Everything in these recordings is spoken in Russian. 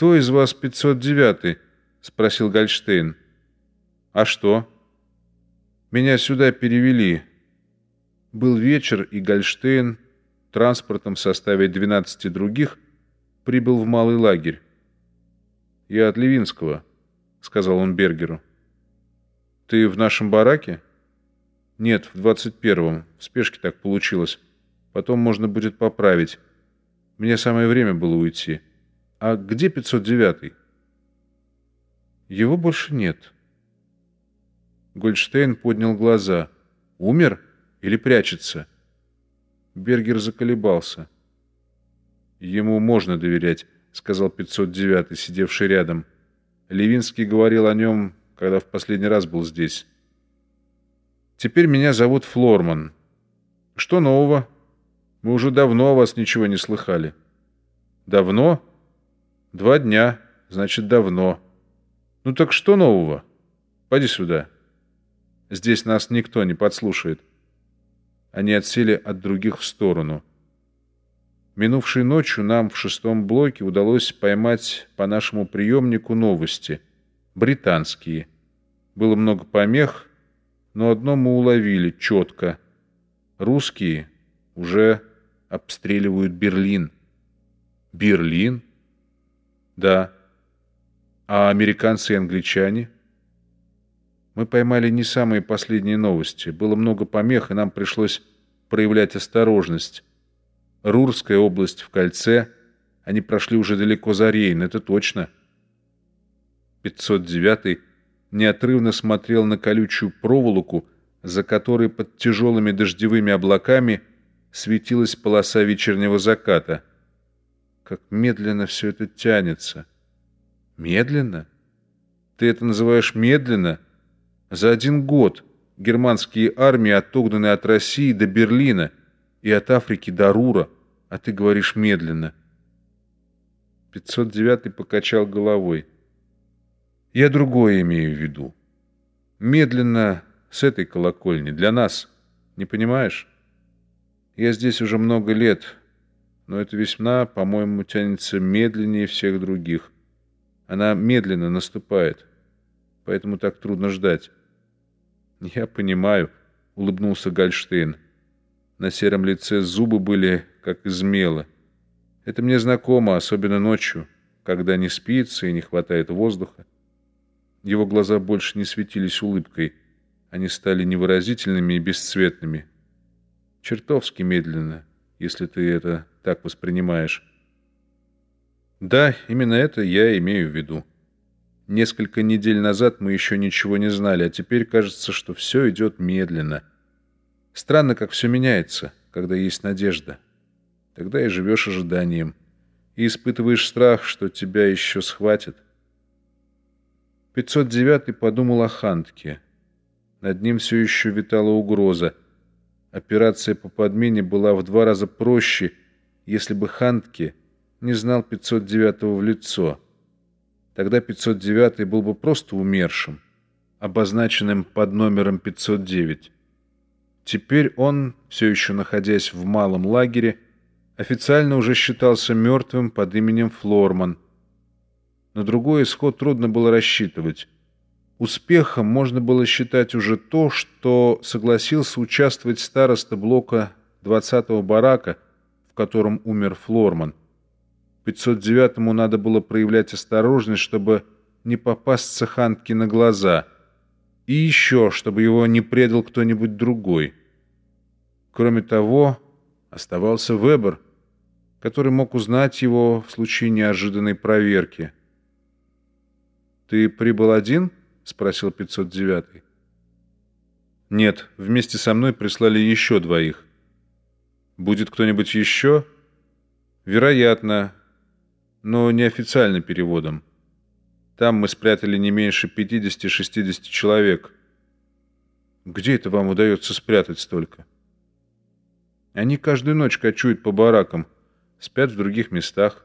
«Кто из вас 509-й?» — спросил Гольштейн. «А что?» «Меня сюда перевели. Был вечер, и Гольштейн транспортом в составе 12 других прибыл в малый лагерь. «Я от Левинского», — сказал он Бергеру. «Ты в нашем бараке?» «Нет, в 21-м. В спешке так получилось. Потом можно будет поправить. Мне самое время было уйти. А где 509-й?» «Его больше нет». Гольдштейн поднял глаза. «Умер или прячется?» Бергер заколебался. «Ему можно доверять», — сказал 509-й, сидевший рядом. Левинский говорил о нем, когда в последний раз был здесь. «Теперь меня зовут Флорман. Что нового? Мы уже давно о вас ничего не слыхали». «Давно? Два дня. Значит, давно. Ну так что нового? Пойди сюда. Здесь нас никто не подслушает». Они отсели от других в сторону. Минувшей ночью нам в шестом блоке удалось поймать по нашему приемнику новости. Британские. Было много помех, но одно мы уловили четко. Русские уже обстреливают Берлин. Берлин? Да. А американцы и англичане? Мы поймали не самые последние новости. Было много помех, и нам пришлось проявлять осторожность. Рурская область в кольце. Они прошли уже далеко за Рейн, это точно. 509-й неотрывно смотрел на колючую проволоку, за которой под тяжелыми дождевыми облаками светилась полоса вечернего заката. Как медленно все это тянется. Медленно? Ты это называешь медленно? За один год германские армии отогнаны от России до Берлина — и от Африки до Рура, а ты говоришь медленно. 509 покачал головой. Я другое имею в виду. Медленно с этой колокольни, для нас. Не понимаешь? Я здесь уже много лет, но эта весна, по-моему, тянется медленнее всех других. Она медленно наступает, поэтому так трудно ждать. Я понимаю, улыбнулся Гальштейн. На сером лице зубы были, как из мела. Это мне знакомо, особенно ночью, когда не спится и не хватает воздуха. Его глаза больше не светились улыбкой. Они стали невыразительными и бесцветными. Чертовски медленно, если ты это так воспринимаешь. Да, именно это я имею в виду. Несколько недель назад мы еще ничего не знали, а теперь кажется, что все идет медленно — Странно, как все меняется, когда есть надежда. Тогда и живешь ожиданием. И испытываешь страх, что тебя еще схватят. 509 подумал о Хантке. Над ним все еще витала угроза. Операция по подмене была в два раза проще, если бы Хантке не знал 509 в лицо. Тогда 509 был бы просто умершим, обозначенным под номером 509. Теперь он, все еще находясь в малом лагере, официально уже считался мертвым под именем Флорман. На другой исход трудно было рассчитывать. Успехом можно было считать уже то, что согласился участвовать староста блока 20-го барака, в котором умер Флорман. 509-му надо было проявлять осторожность, чтобы не попасться Хантке на глаза — и еще, чтобы его не предал кто-нибудь другой. Кроме того, оставался Вебер, который мог узнать его в случае неожиданной проверки. «Ты прибыл один?» — спросил 509-й. «Нет, вместе со мной прислали еще двоих. Будет кто-нибудь еще?» «Вероятно, но неофициально переводом». Там мы спрятали не меньше 50-60 человек. Где это вам удается спрятать столько? Они каждую ночь кочуют по баракам, спят в других местах.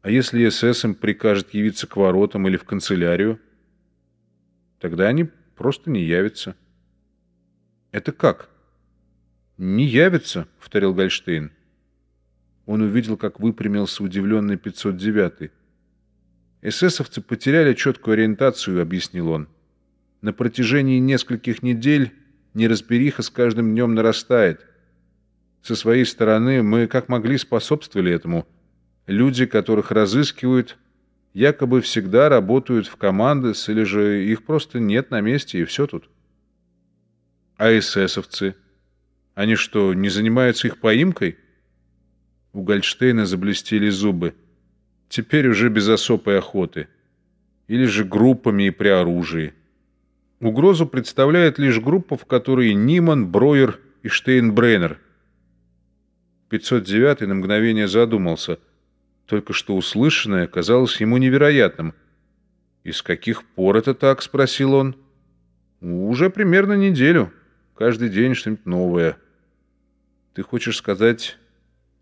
А если СС им прикажет явиться к воротам или в канцелярию, тогда они просто не явятся. Это как? Не явятся, повторил Гольштейн. Он увидел, как выпрямился удивленный 509-й. Эсэсовцы потеряли четкую ориентацию, объяснил он. На протяжении нескольких недель неразбериха с каждым днем нарастает. Со своей стороны мы как могли способствовали этому. Люди, которых разыскивают, якобы всегда работают в командос, или же их просто нет на месте, и все тут. А эсэсовцы? Они что, не занимаются их поимкой? У Гольдштейна заблестели зубы. Теперь уже без особой охоты. Или же группами и при оружии. Угрозу представляет лишь группа, в которой Ниман, Броер и Штейнбреннер. 509 на мгновение задумался. Только что услышанное казалось ему невероятным. «И с каких пор это так?» — спросил он. «Уже примерно неделю. Каждый день что-нибудь новое». «Ты хочешь сказать,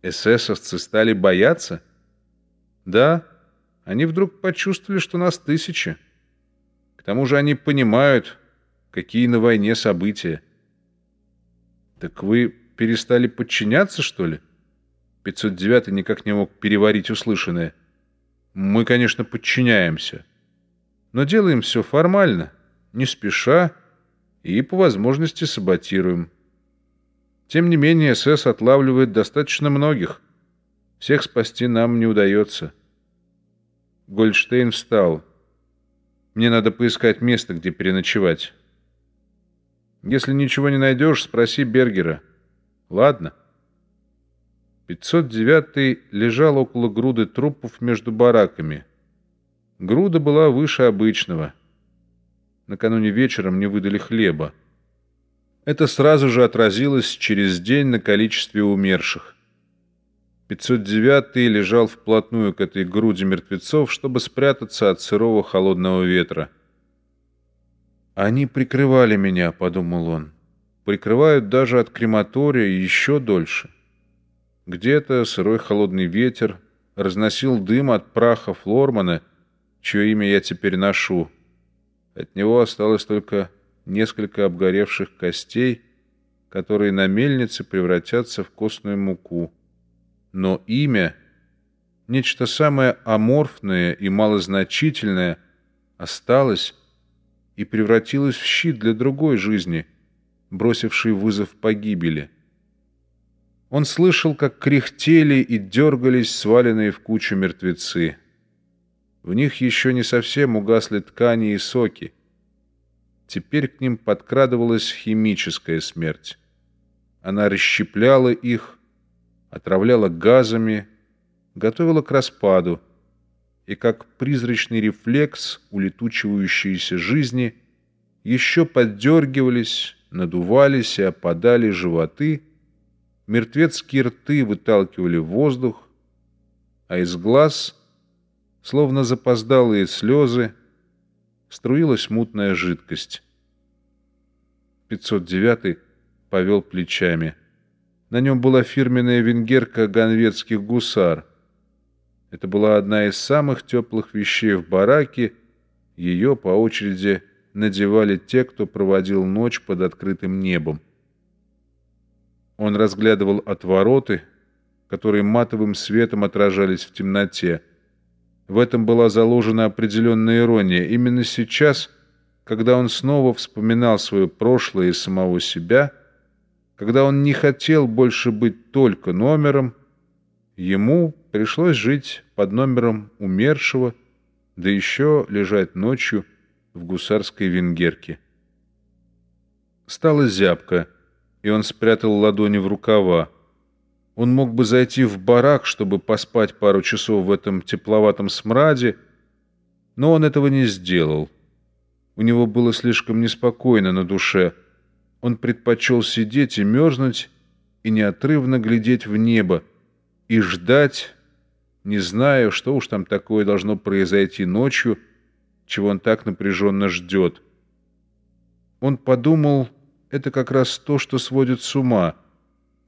эсэсовцы стали бояться?» Да, они вдруг почувствовали, что нас тысячи. К тому же они понимают, какие на войне события. Так вы перестали подчиняться, что ли? 509 никак не мог переварить услышанное. Мы, конечно, подчиняемся, но делаем все формально, не спеша и по возможности саботируем. Тем не менее, СС отлавливает достаточно многих – всех спасти нам не удается. Гольдштейн встал. Мне надо поискать место, где переночевать. Если ничего не найдешь, спроси Бергера. Ладно. 509 лежал около груды трупов между бараками. Груда была выше обычного. Накануне вечером мне выдали хлеба. Это сразу же отразилось через день на количестве умерших. 509-й лежал вплотную к этой груди мертвецов, чтобы спрятаться от сырого холодного ветра. «Они прикрывали меня», — подумал он. «Прикрывают даже от крематория еще дольше». Где-то сырой холодный ветер разносил дым от праха Флормана, чье имя я теперь ношу. От него осталось только несколько обгоревших костей, которые на мельнице превратятся в костную муку но имя, нечто самое аморфное и малозначительное, осталось и превратилось в щит для другой жизни, бросивший вызов погибели. Он слышал, как кряхтели и дергались сваленные в кучу мертвецы. В них еще не совсем угасли ткани и соки. Теперь к ним подкрадывалась химическая смерть. Она расщепляла их, отравляла газами, готовила к распаду, и как призрачный рефлекс улетучивающейся жизни еще поддергивались, надувались и опадали животы, мертвецкие рты выталкивали воздух, а из глаз, словно запоздалые слезы, струилась мутная жидкость. 509 повел плечами – на нем была фирменная венгерка ганветских гусар. Это была одна из самых теплых вещей в бараке. Ее по очереди надевали те, кто проводил ночь под открытым небом. Он разглядывал отвороты, которые матовым светом отражались в темноте. В этом была заложена определенная ирония. Именно сейчас, когда он снова вспоминал свое прошлое и самого себя – когда он не хотел больше быть только номером, ему пришлось жить под номером умершего, да еще лежать ночью в гусарской венгерке. Стала зябко, и он спрятал ладони в рукава. Он мог бы зайти в барак, чтобы поспать пару часов в этом тепловатом смраде, но он этого не сделал. У него было слишком неспокойно на душе — он предпочел сидеть и мерзнуть, и неотрывно глядеть в небо, и ждать, не зная, что уж там такое должно произойти ночью, чего он так напряженно ждет. Он подумал, это как раз то, что сводит с ума.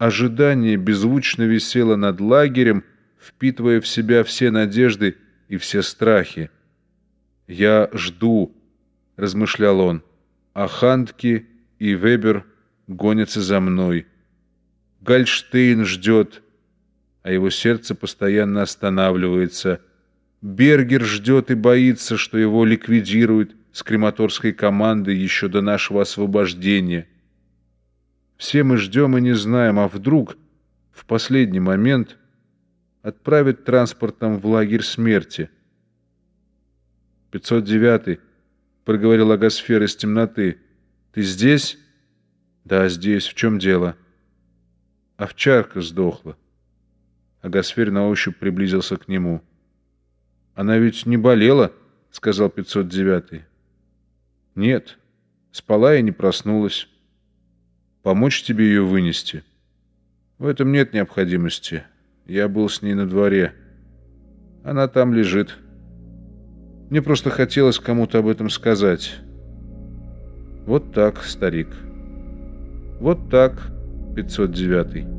Ожидание беззвучно висело над лагерем, впитывая в себя все надежды и все страхи. «Я жду», — размышлял он, — «а хантки и Вебер гонится за мной. Гальштейн ждет, а его сердце постоянно останавливается. Бергер ждет и боится, что его ликвидируют с крематорской командой еще до нашего освобождения. Все мы ждем и не знаем, а вдруг в последний момент отправят транспортом в лагерь смерти. 509 проговорил Агасфер из темноты. «Ты здесь?» «Да, здесь. В чем дело?» «Овчарка сдохла». Агасфер на ощупь приблизился к нему. «Она ведь не болела?» — сказал 509-й. «Нет, спала и не проснулась. Помочь тебе ее вынести?» «В этом нет необходимости. Я был с ней на дворе. Она там лежит». Мне просто хотелось кому-то об этом сказать. Вот так, старик. Вот так, 509.